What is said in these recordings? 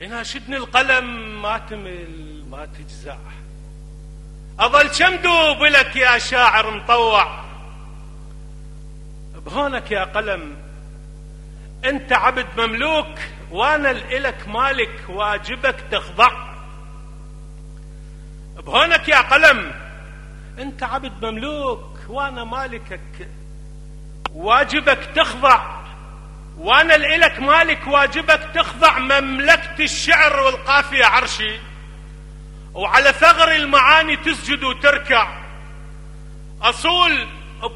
يناشدني القلم ما تمل ما تجزع. أظل كم دوب لك يا شاعر مطوع. بهونك يا قلم أنت عبد مملوك وأنا الإلك مالك واجبك تخضع. بهونك يا قلم أنت عبد مملوك وأنا مالكك واجبك تخضع. وأنا الك مالك واجبك تخضع مملكة الشعر والقافية عرشي وعلى ثغر المعاني تسجد وتركع. أصول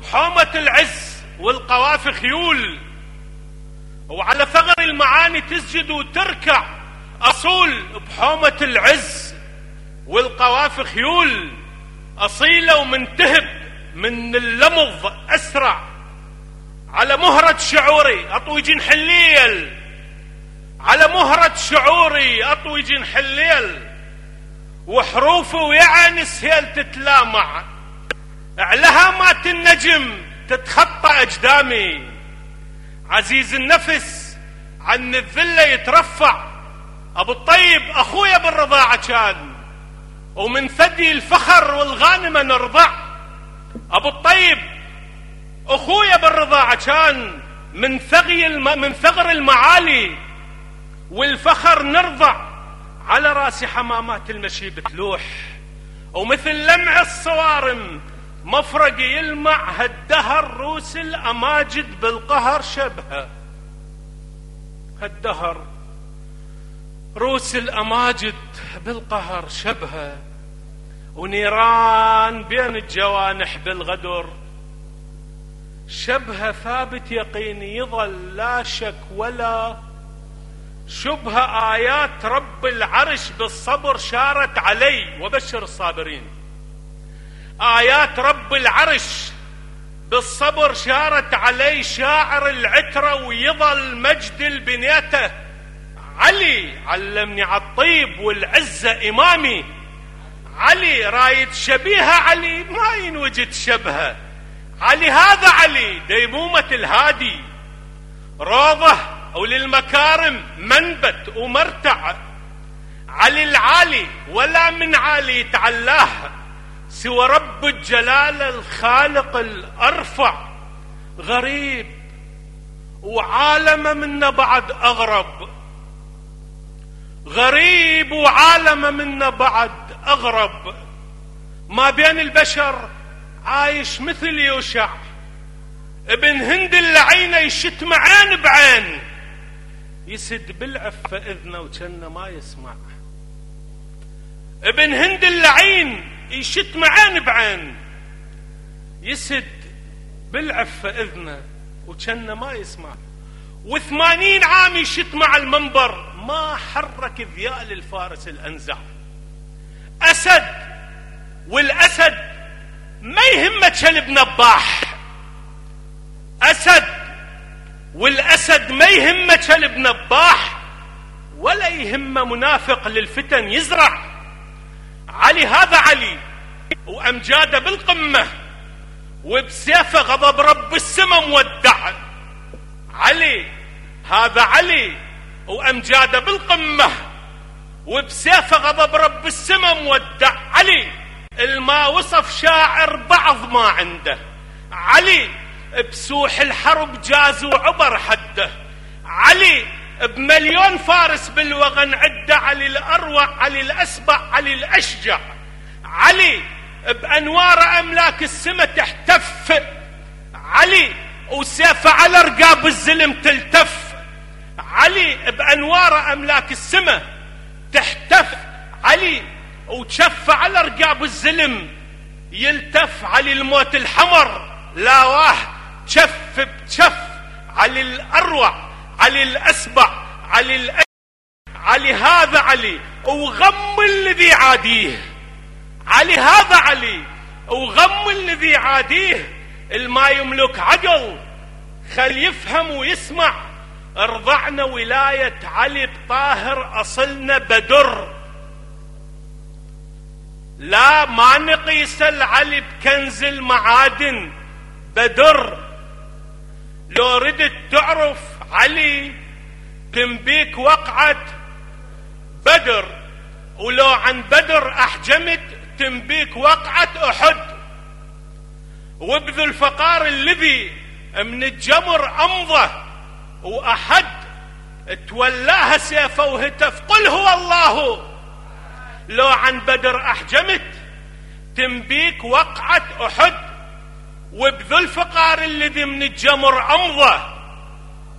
بحومة العز والقوافي خيول وعلى ثغر المعاني تسجد وتركع. أصول بحومة العز والقوافي خيول أصيلة ومنتهب من اللمض أسرع. على مهرة شعوري أطوي جنح الليل على مهرة شعوري أطوي جنح الليل وحروفي ويعني سهيل تتلامع. على مات النجم تتخطى أجدامي. عزيز النفس عن الذلة يترفع. أبو الطيب أخويا بالرضاعة كان ومن ثدي الفخر والغانمة نرضع. أبو الطيب أخويا بالرضاعة كان من ثغي الم... من ثغر المعالي والفخر نرضع على رأس حمامات المشيب تلوح. ومثل لمع الصوارم مفرق يلمع هالدهر روس الأماجد بالقهر شبهه هالدهر روس الأماجد بالقهر شبهه ونيران بين الجوانح بالغدر. شبه ثابت يقيني يظل لا شك ولا شبه آيات رب العرش بالصبر شارت علي وبشر الصابرين. آيات رب العرش بالصبر شارت علي شاعر العترة ويظل مجد البنيته. علي علمني عالطيب والعزة إمامي. علي رايد شبيهة علي ما ينوجد شبهة. علي هذا علي ديمومة الهادي. روضة وللمكارم منبت ومرتع. علي العالي ولا من عالي تعلاه سوى رب الجلال الخالق الأرفع. غريب وعالم منا بعد أغرب. غريب وعالم منا بعد أغرب. ما بين البشر عايش مثل يوشع. ابن هند اللعينة يشت معين بعين يسد بالعفة إذنه وكأنه ما يسمع. ابن هند اللعين يشت معين بعين يسد بالعفة إذنه وكأنه ما يسمع. وثمانين عام يشت مع المنبر. ما حرك ذيال الفارس الأنزع. أسد والأسد ما يهمه كلب نباح أسد والأسد ما يهمه كلب نباح ولا يهمه منافق للفتن يزرع. علي هذا علي وأمجاده بالقمة وبسيفه غضب رب السما مودع. علي هذا علي وأمجاده بالقمة وبسيفه غضب رب السما مودع. علي. الما وصف شاعر بعض ما عنده. علي بسوح الحرب جاز وعبر حده. علي بمليون فارس بالوغن عده علي الأروع علي الأسبع علي الأشجع. علي بأنوار أملاك السماء تحتف. علي وسيفه على رقاب الزلم تلتف. علي بأنوار أملاك السماء تحتف. علي وتشف على رقاب الزلم يلتف علي الموت الحمر. لا واه تشف بتشف علي الأروع علي الأسبع الأ... علي هذا علي وغم الذي عاديه. علي هذا علي وغم الذي عاديه. الما يملك عقل خل يفهم ويسمع. أرضعنا ولاية علي الطاهر أصلنا بدر. لا ما نقيس العلي بكنز المعادن بدر. لو ردت تعرف علي تنبيك وقعت بدر. ولو عن بدر أحجمت تنبيك وقعة أحد. وبذو الفقار الذي من الجمر أمضى وأحد. تولاها سيفه وهتف قل هو الله. لو عن بدر أحجمت تنبيك وقعة أحد وبذو الفقار الذي من الجمر أمضى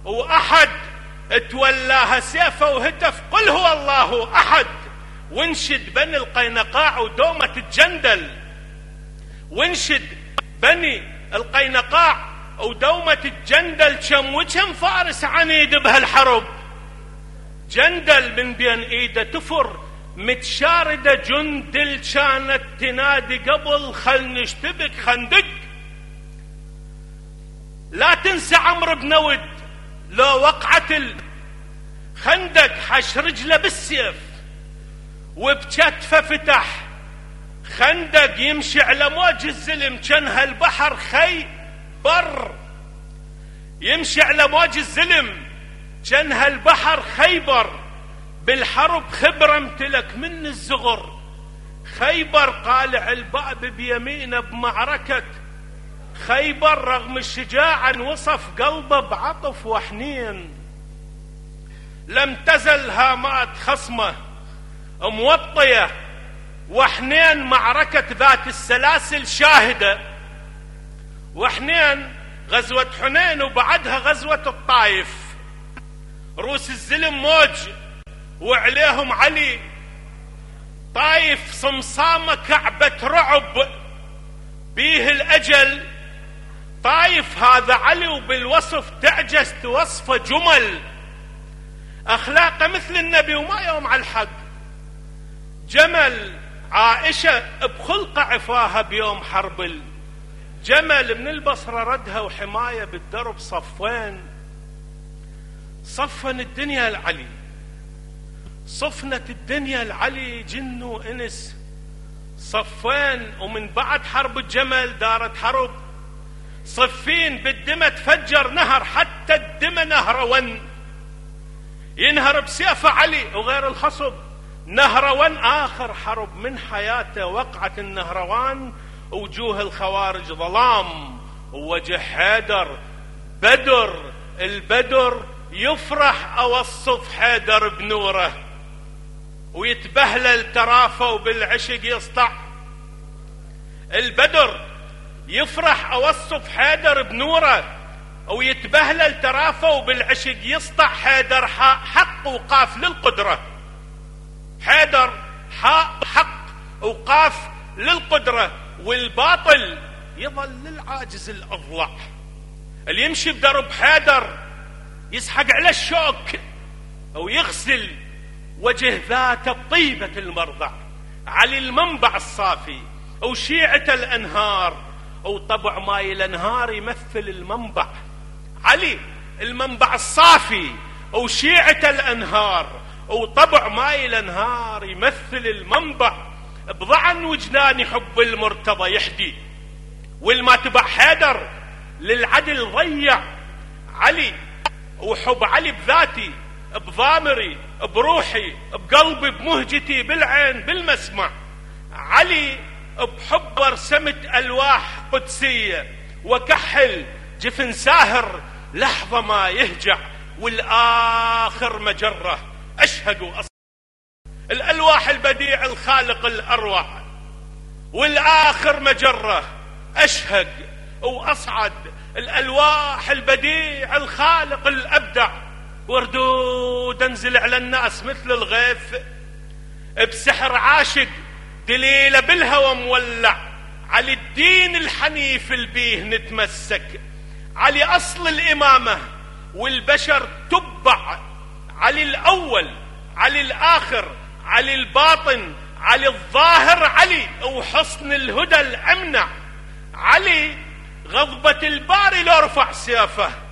وأحد تولاها سيفه وهتف قل هو الله أحد وانشد بني القينقاع ودومة الجندل وانشد بني القينقاع ودومة الجندل كم وكم فارس عنيد بهالحرب جندل من بين إيده تفر متشاردة جندل كانت تنادي قبل خل نشتبك خندق. لا تنسى عمرو بن ود لو وقعت الخندق حش رجله بالسيف. وبكتفه فتح خندق يمشي على موج الزلم كان هالبحر خي بر يمشي على موج الزلم كان هالبحر خيبر. بالحرب خبرة امتلك من الزغر. خيبر قالع البأب بيمينه بمعركة خيبر رغم الشجاعة وصف قلبه بعطف وحنين. لم تزل هامات خصمه موطية وحنين معركة ذات السلاسل شاهدة. وحنين غزوة حنين وبعدها غزوة الطايف روس الزلم موج وعليهم علي. طايف صمصامة كعبة رعب بيه الأجل. طايف هذا علي وبالوصف تعجز توصفه جمل. أخلاقه مثل النبي وما يوم على الحق. جمل عائشة بخلقة عفاها بيوم حرب الجمل من البصرة ردها وحماية بالدرب صفين. صفن الدنيا العلي صفنت الدنيا العلي جن وانس صفين ومن بعد حرب الجمل دارت حرب. صفين بالدمى تفجر نهر حتى الدمى نهرون ينهر بسيف علي وغير الخصب. نهروان آخر حرب من حياته وقعة النهروان وجوه الخوارج ظلام. ووجه حيدر بدر البدر يفرح أوصف حيدر بنوره. ويتبهلل ترافه وبالعشق يسطع البدر يفرح أوصف حيدر بنوره ويتبهلل ترافه وبالعشق يسطع حيدر حق وقاف للقدرة. حيدر حق وقاف للقدرة والباطل يظل للعاجز الأضلع. اللي يمشي بدرب حيدر يسحق على الشوك أو يغسل وجه ذات بطيبة المرضع على المنبع الصافي أو شيعة الأنهار أو طبع ماي الأنهار يمثل المنبع. علي المنبع الصافي أو شيعة الأنهار وطبع ماي الأنهار يمثل المنبع. بضعن وجناني حب المرتضى يحدي. والما تبع حيدر للعدل ضيع. علي وحب علي بذاتي بضامري. بروحي بقلبي بمهجتي بالعين بالمسمع. علي بحب رسمت ألواح قدسية وكحل جفن ساهر لحظة ما يهجع والآخر مجرة. أشهد وأصدق الألواح البديع الخالق الأروع والآخر مجرة. أشهد وأصعد الألواح البديع الخالق الأبدع. وردود انزل على الناس مثل الغيث بسحر عاشق دليله بالهوى مولع. على الدين الحنيف البيه نتمسك. على أصل الإمامة والبشر تبع. علي الأول علي الآخر علي الباطن علي الظاهر علي وحصن الهدى الأمنع. علي غضبة الباري لو رفع سيفه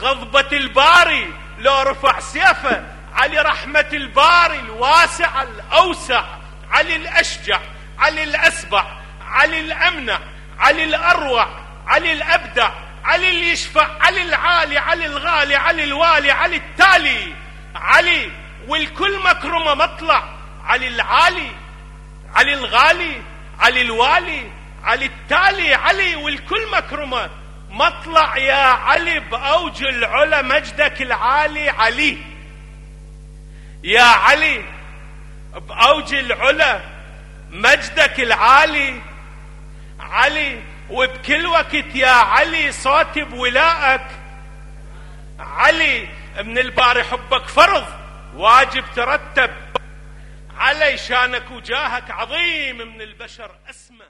غضبة الباري لو رفع سيفه علي رحمة الباري الواسع الأوسع علي الأشجع علي الأسبع علي الأمنع علي الأروع علي الأبدع علي اللي يشفع علي العالي علي الغالي علي الوالي علي التالي. علي والكل مكرمة مطلع علي العالي علي الغالي علي الوالي علي التالي علي والكل مكرمة مطلع يا علي بأوج العلا مجدك العالي علي. يا علي بأوج العلا مجدك العالي علي وبكل وقت يا علي صوتي بولائك علي من الباري حبك فرض واجب ترتب. علي شانك وجاهك عظيم من البشر اسمى